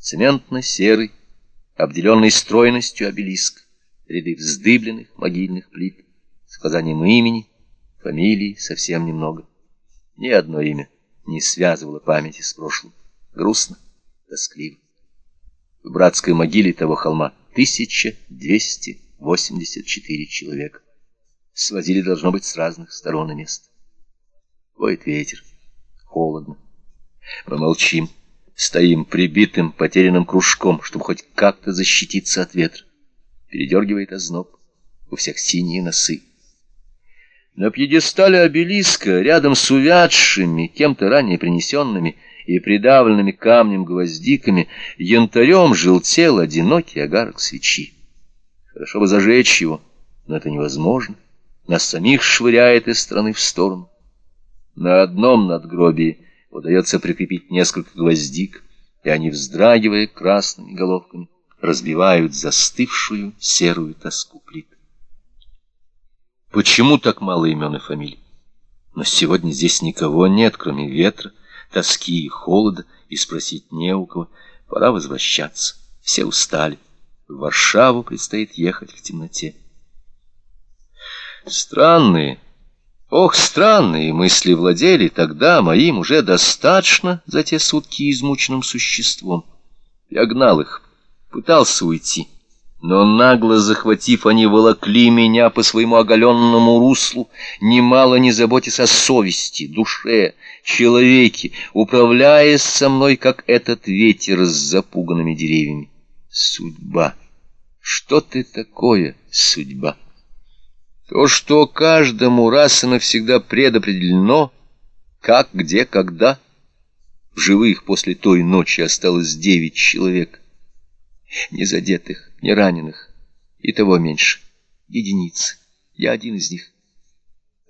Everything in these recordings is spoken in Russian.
цементно-серый, обделенный стройностью обелиск, ряды вздыбленных могильных плит, с указанием имени, фамилии совсем немного. Ни одно имя не связывало памяти с прошлым. Грустно, тоскливо. В братской могиле того холма 1284 человека. Свозили, должно быть, с разных сторон и мест. Воет ветер. Холодно. Мы молчим. Стоим прибитым, потерянным кружком, чтобы хоть как-то защититься от ветра. Передергивает озноб. У всех синие носы. На пьедестале обелиска, рядом с увядшими, кем-то ранее принесенными и придавленными камнем гвоздиками, янтарем желтел одинокий огарок свечи. Хорошо бы зажечь его, но это невозможно. Нас самих швыряет из стороны в сторону. На одном надгробии удается прикрепить несколько гвоздик, и они, вздрагивая красными головками, разбивают застывшую серую тоску плит. Почему так мало имен и фамилий? Но сегодня здесь никого нет, кроме ветра, тоски и холода, и спросить не у кого. Пора возвращаться. Все устали. В Варшаву предстоит ехать в темноте. Странные, ох, странные мысли владели тогда моим уже достаточно за те сутки измученным существом. Я гнал их, пытался уйти. Но нагло захватив, они волокли меня по своему оголенному руслу, немало не заботясь о совести, душе, человеке, управляясь со мной, как этот ветер с запуганными деревьями. Судьба. Что ты такое, судьба? То, что каждому раз и навсегда предопределено, как, где, когда. В живых после той ночи осталось девять человек, не задетых не раненых, и того меньше, единицы. Я один из них.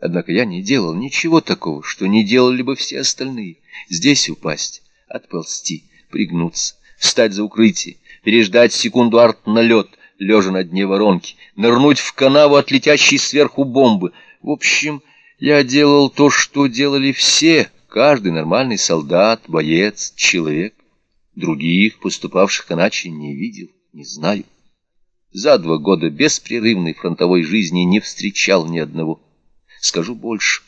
Однако я не делал ничего такого, что не делали бы все остальные. Здесь упасть, отползти, пригнуться, встать за укрытие, переждать секунду арт-налет, лежа на дне воронки, нырнуть в канаву от летящей сверху бомбы. В общем, я делал то, что делали все, каждый нормальный солдат, боец, человек. Других, поступавших иначе, не видел, не знаю за два года беспрерывной фронтовой жизни не встречал ни одного. Скажу больше.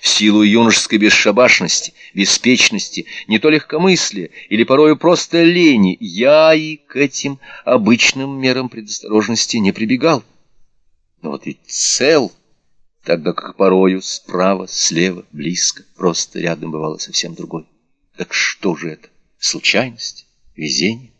В силу юношеской бесшабашности, беспечности, не то легкомыслия или порою просто лени, я и к этим обычным мерам предосторожности не прибегал. Но вот ведь цел, тогда как порою справа, слева, близко, просто рядом бывало совсем другой. Так что же это? Случайность? Везение?